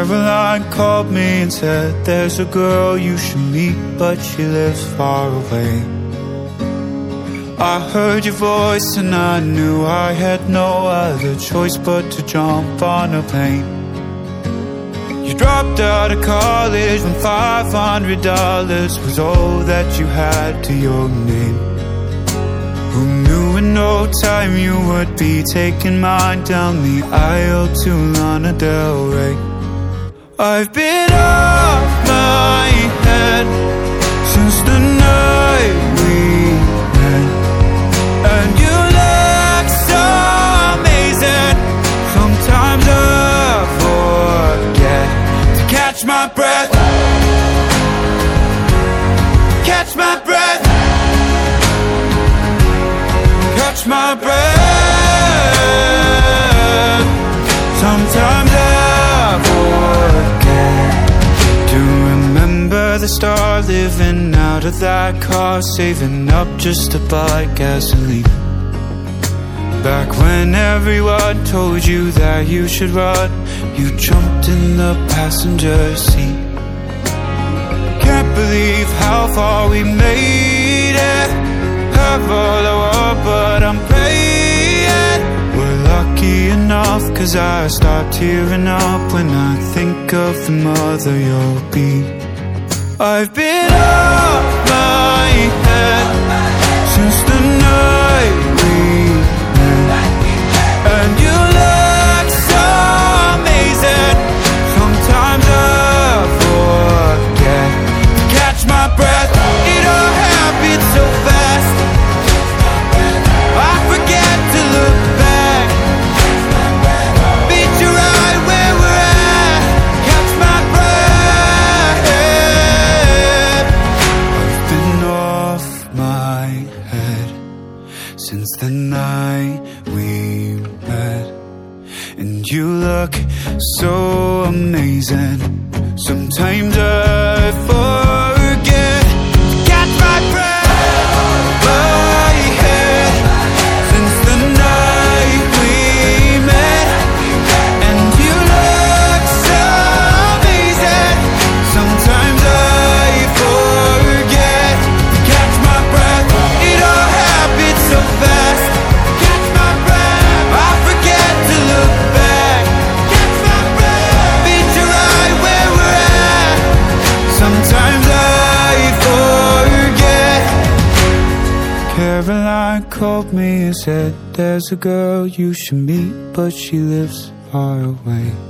Caroline called me and said There's a girl you should meet But she lives far away. I heard your voice and I knew I had no other choice But to jump on a plane. You dropped out of college when $500 Was all that you had to your name. Who knew in no time you would be taking mine down the aisle to Lana Del Rey I've been off my head since the night we met. And you look so amazing. Sometimes I forget to catch my breath. Catch my breath. Catch my breath. Sometimes I the start living out of that car, saving up just to buy gasoline. Back when everyone told you that you should run, you jumped in the passenger seat. Can't believe how far we made it. Have all I but I'm praying we're lucky enough. Cause I start tearing up when I think of the mother you'll be. I've been up my the night we met. And you look so amazing. Sometimes Caroline called me and said There's a girl you should meet But she lives far away